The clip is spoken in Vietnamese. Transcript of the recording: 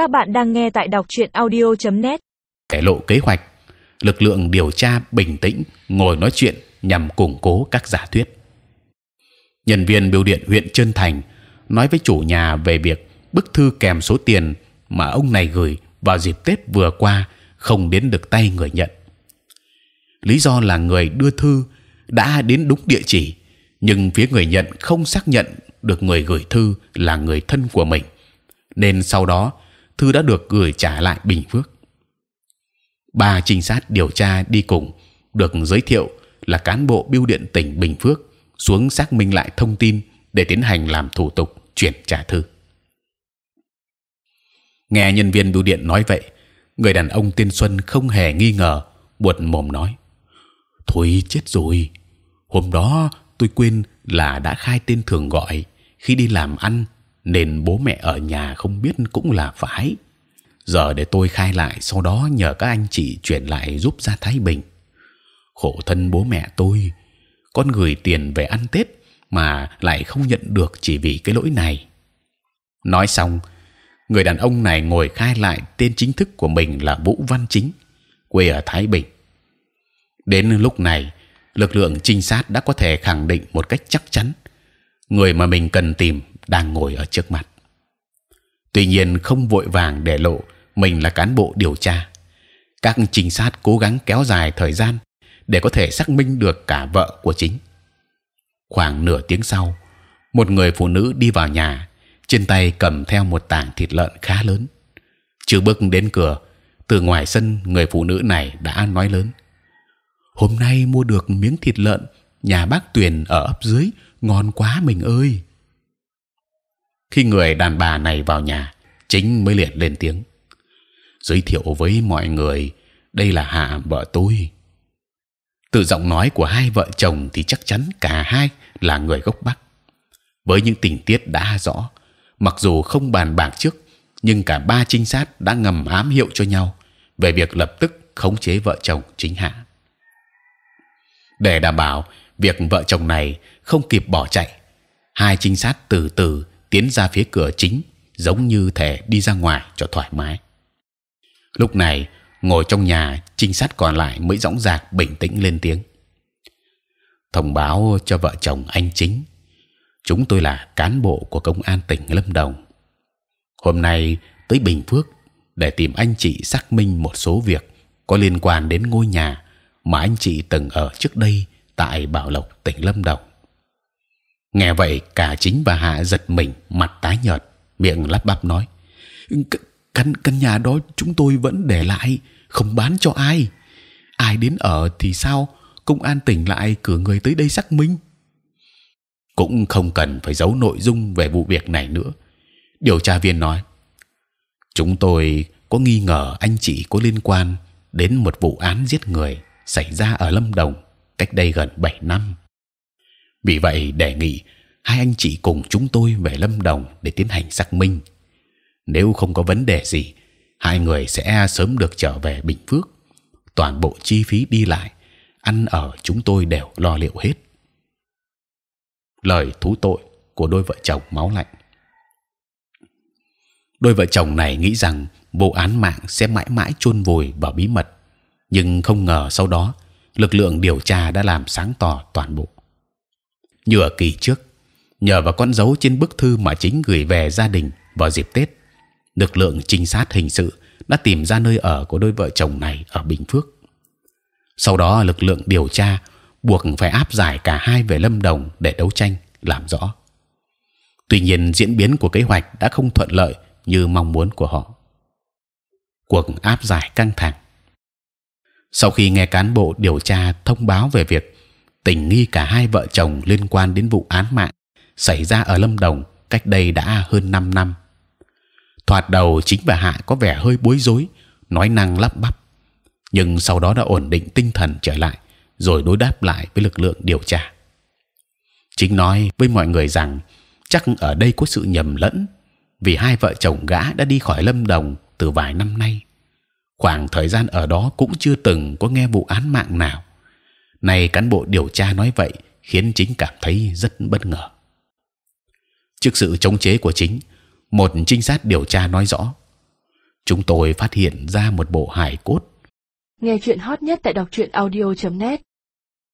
Các bạn đang nghe tại đọc truyện audio.net. Để lộ kế hoạch, lực lượng điều tra bình tĩnh ngồi nói chuyện nhằm củng cố các giả thuyết. Nhân viên biêu điện huyện Trân Thành nói với chủ nhà về việc bức thư kèm số tiền mà ông này gửi vào dịp Tết vừa qua không đến được tay người nhận. Lý do là người đưa thư đã đến đúng địa chỉ, nhưng phía người nhận không xác nhận được người gửi thư là người thân của mình, nên sau đó thư đã được gửi trả lại Bình Phước. Ba trinh sát điều tra đi cùng được giới thiệu là cán bộ Biêu điện tỉnh Bình Phước xuống xác minh lại thông tin để tiến hành làm thủ tục chuyển trả thư. Nghe nhân viên bưu điện nói vậy, người đàn ông tên Xuân không hề nghi ngờ, buột mồm nói: thôi chết rồi. Hôm đó tôi quên là đã khai tên thường gọi khi đi làm ăn, nên bố mẹ ở nhà không biết cũng là phải. Giờ để tôi khai lại, sau đó nhờ các anh chị chuyển lại giúp ra Thái Bình. Khổ thân bố mẹ tôi, con gửi tiền về ăn Tết mà lại không nhận được chỉ vì cái lỗi này. Nói xong, người đàn ông này ngồi khai lại tên chính thức của mình là Vũ Văn Chính, quê ở Thái Bình. Đến lúc này, lực lượng trinh sát đã có thể khẳng định một cách chắc chắn người mà mình cần tìm đang ngồi ở trước mặt. Tuy nhiên không vội vàng để lộ mình là cán bộ điều tra. Các trinh sát cố gắng kéo dài thời gian để có thể xác minh được cả vợ của chính. Khoảng nửa tiếng sau, một người phụ nữ đi vào nhà, trên tay cầm theo một tảng thịt lợn khá lớn. chưa bước đến cửa, từ ngoài sân người phụ nữ này đã nói lớn: hôm nay mua được miếng thịt lợn nhà bác Tuyền ở ấp dưới ngon quá mình ơi. Khi người đàn bà này vào nhà, chính mới liền lên tiếng giới thiệu với mọi người đây là Hạ vợ tôi. Từ giọng nói của hai vợ chồng thì chắc chắn cả hai là người gốc Bắc. Với những tình tiết đã rõ, mặc dù không bàn bạc trước, nhưng cả ba trinh sát đã ngầm ám hiệu cho nhau về việc lập tức khống chế vợ chồng chính Hạ để đảm bảo việc vợ chồng này không kịp bỏ chạy hai trinh sát từ từ tiến ra phía cửa chính giống như thể đi ra ngoài cho thoải mái. Lúc này ngồi trong nhà trinh sát còn lại mới dõng dạc bình tĩnh lên tiếng. Thông báo cho vợ chồng anh chính chúng tôi là cán bộ của công an tỉnh lâm đồng. Hôm nay tới bình phước để tìm anh chị xác minh một số việc có liên quan đến ngôi nhà mà anh chị từng ở trước đây tại Bảo Lộc, tỉnh Lâm Đồng. Nghe vậy, cả chính và Hạ giật mình, mặt tái nhợt, miệng lắp bắp nói: căn căn nhà đó chúng tôi vẫn để lại, không bán cho ai. Ai đến ở thì sao? Công an tỉnh lại cử người tới đây xác minh. Cũng không cần phải giấu nội dung về vụ việc này nữa. Điều tra viên nói: chúng tôi có nghi ngờ anh chị có liên quan đến một vụ án giết người xảy ra ở Lâm Đồng cách đây gần 7 năm. Vì vậy đề nghị hai anh chị cùng chúng tôi về Lâm Đồng để tiến hành xác minh. Nếu không có vấn đề gì, hai người sẽ sớm được trở về Bình Phước. Toàn bộ chi phí đi lại, ăn ở chúng tôi đều lo liệu hết. Lời thú tội của đôi vợ chồng máu lạnh. Đôi vợ chồng này nghĩ rằng vụ án mạng sẽ mãi mãi chôn vùi vào bí mật nhưng không ngờ sau đó lực lượng điều tra đã làm sáng tỏ toàn bộ. Như ở kỳ trước, nhờ vào con dấu trên bức thư mà chính gửi về gia đình vào dịp Tết, lực lượng trinh sát hình sự đã tìm ra nơi ở của đôi vợ chồng này ở Bình Phước. Sau đó lực lượng điều tra buộc phải áp giải cả hai về Lâm Đồng để đấu tranh làm rõ. Tuy nhiên diễn biến của kế hoạch đã không thuận lợi như mong muốn của họ. Cuộc áp giải căng thẳng sau khi nghe cán bộ điều tra thông báo về việc tình nghi cả hai vợ chồng liên quan đến vụ án mạng xảy ra ở Lâm Đồng cách đây đã hơn 5 năm. Thoạt đầu chính và Hạ có vẻ hơi bối rối, nói năng lắp bắp, nhưng sau đó đã ổn định tinh thần trở lại, rồi đối đáp lại với lực lượng điều tra. Chính nói với mọi người rằng chắc ở đây có sự nhầm lẫn, vì hai vợ chồng gã đã đi khỏi Lâm Đồng từ vài năm nay khoảng thời gian ở đó cũng chưa từng có nghe vụ án mạng nào. Này cán bộ điều tra nói vậy khiến chính cảm thấy rất bất ngờ. Trước sự chống chế của chính, một trinh sát điều tra nói rõ: chúng tôi phát hiện ra một bộ hài cốt Nghe chuyện hot nhất tại đọc truyện audio.net